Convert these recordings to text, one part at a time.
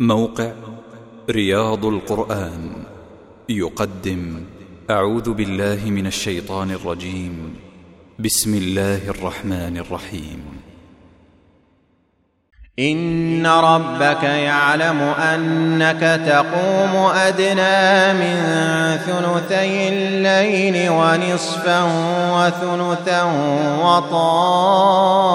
موقع رياض القرآن يقدم أعوذ بالله من الشيطان الرجيم بسم الله الرحمن الرحيم إن ربك يعلم أنك تقوم أدنى من ثلثي الليل ونصفا وثلثا وطائفة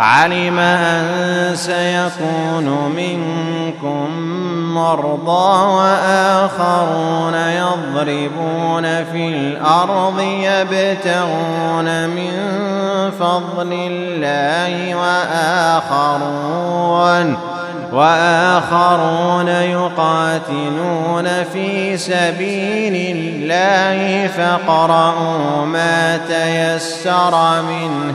علم أن سيكون منكم مرضى وآخرون يضربون في الأرض يبتغون من فضل الله وآخرون وآخرون يقاتلون في سبيل الله فقرأوا ما تيسر منه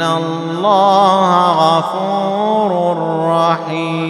إن الله غفور رحيم